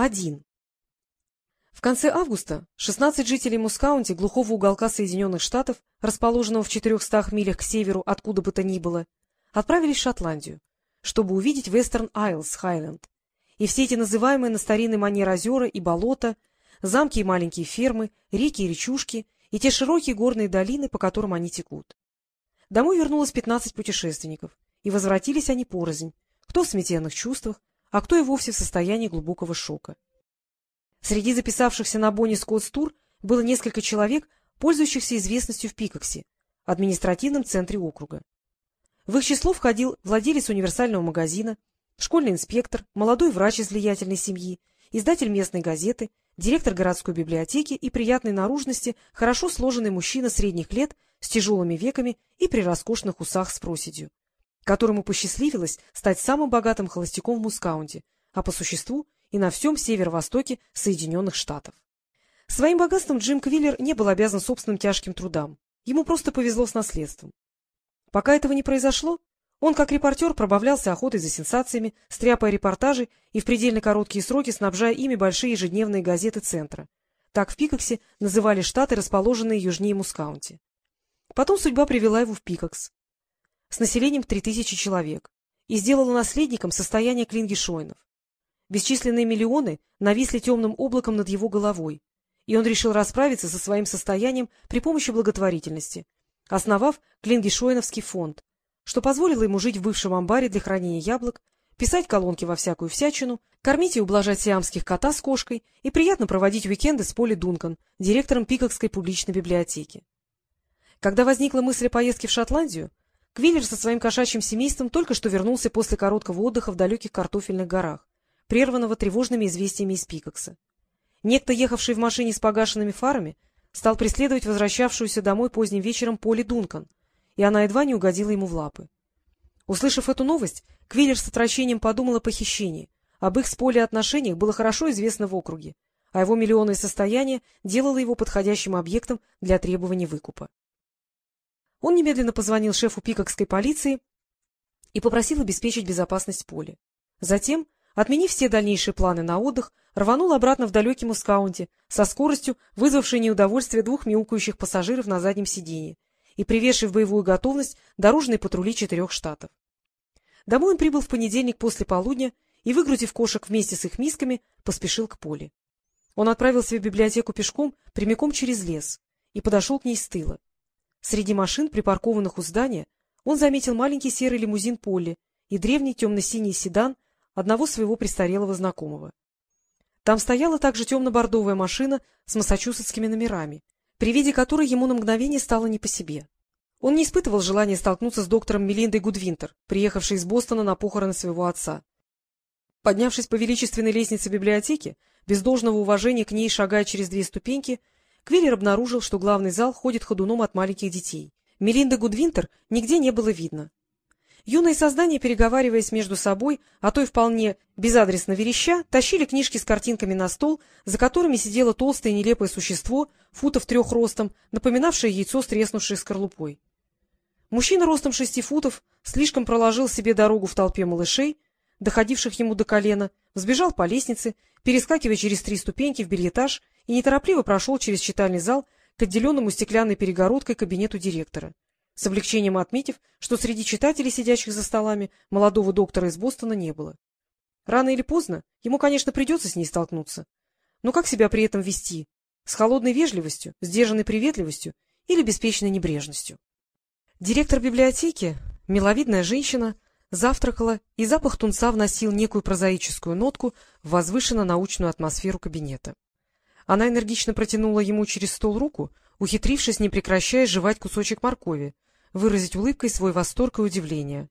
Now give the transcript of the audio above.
Один. В конце августа 16 жителей Мускаунти, глухого уголка Соединенных Штатов, расположенного в 400 милях к северу, откуда бы то ни было, отправились в Шотландию, чтобы увидеть Вестерн Айлс, Хайленд, и все эти называемые на старинный манер озера и болота, замки и маленькие фермы, реки и речушки, и те широкие горные долины, по которым они текут. Домой вернулось 15 путешественников, и возвратились они порознь, кто в сметенных чувствах, а кто и вовсе в состоянии глубокого шока. Среди записавшихся на Бонни Скоттс тур было несколько человек, пользующихся известностью в Пикоксе, административном центре округа. В их число входил владелец универсального магазина, школьный инспектор, молодой врач из влиятельной семьи, издатель местной газеты, директор городской библиотеки и приятной наружности хорошо сложенный мужчина средних лет с тяжелыми веками и при роскошных усах с проседью которому посчастливилось стать самым богатым холостяком в Мускаунте, а по существу и на всем северо-востоке Соединенных Штатов. Своим богатством Джим Квиллер не был обязан собственным тяжким трудам. Ему просто повезло с наследством. Пока этого не произошло, он, как репортер, пробавлялся охотой за сенсациями, стряпая репортажи и в предельно короткие сроки снабжая ими большие ежедневные газеты Центра. Так в Пикоксе называли штаты, расположенные южнее Мускаунти. Потом судьба привела его в Пикокс с населением в 3000 человек и сделала наследником состояние Клингишойнов. Бесчисленные миллионы нависли темным облаком над его головой, и он решил расправиться со своим состоянием при помощи благотворительности, основав Клингишойновский фонд, что позволило ему жить в бывшем амбаре для хранения яблок, писать колонки во всякую всячину, кормить и ублажать сиамских кота с кошкой и приятно проводить уикенды с Поли Дункан, директором Пикокской публичной библиотеки. Когда возникла мысль о поездке в Шотландию, Квиллер со своим кошачьим семейством только что вернулся после короткого отдыха в далеких картофельных горах, прерванного тревожными известиями из Пикокса. Некто, ехавший в машине с погашенными фарами, стал преследовать возвращавшуюся домой поздним вечером Поли Дункан, и она едва не угодила ему в лапы. Услышав эту новость, Квиллер с отвращением подумал о похищении. Об их с Поли отношениях было хорошо известно в округе, а его миллионное состояние делало его подходящим объектом для требования выкупа. Он немедленно позвонил шефу пикокской полиции и попросил обеспечить безопасность поля. Затем, отменив все дальнейшие планы на отдых, рванул обратно в далекий Мускаунти со скоростью, вызвавшей неудовольствие двух мяукающих пассажиров на заднем сиденье и приведший в боевую готовность дорожные патрули четырех штатов. Домой он прибыл в понедельник после полудня и, выгрузив кошек вместе с их мисками, поспешил к поле. Он отправился в библиотеку пешком прямиком через лес и подошел к ней с тыла. Среди машин, припаркованных у здания, он заметил маленький серый лимузин Полли и древний темно-синий седан одного своего престарелого знакомого. Там стояла также темно-бордовая машина с массачусетскими номерами, при виде которой ему на мгновение стало не по себе. Он не испытывал желания столкнуться с доктором Мелиндой Гудвинтер, приехавшей из Бостона на похороны своего отца. Поднявшись по величественной лестнице библиотеки, без должного уважения к ней шагая через две ступеньки, Квиллер обнаружил, что главный зал ходит ходуном от маленьких детей. Мелинды Гудвинтер нигде не было видно. Юные создания, переговариваясь между собой, а то и вполне безадресно вереща, тащили книжки с картинками на стол, за которыми сидело толстое нелепое существо, футов трех ростом, напоминавшее яйцо с треснувшей скорлупой. Мужчина ростом шести футов слишком проложил себе дорогу в толпе малышей, доходивших ему до колена, взбежал по лестнице, перескакивая через три ступеньки в бельетаж и неторопливо прошел через читальный зал к отделенному стеклянной перегородкой кабинету директора, с облегчением отметив, что среди читателей, сидящих за столами, молодого доктора из Бостона не было. Рано или поздно ему, конечно, придется с ней столкнуться. Но как себя при этом вести? С холодной вежливостью, сдержанной приветливостью или беспечной небрежностью? Директор библиотеки, миловидная женщина, завтракала, и запах тунца вносил некую прозаическую нотку в возвышенно-научную атмосферу кабинета. Она энергично протянула ему через стол руку, ухитрившись, не прекращая жевать кусочек моркови, выразить улыбкой свой восторг и удивление.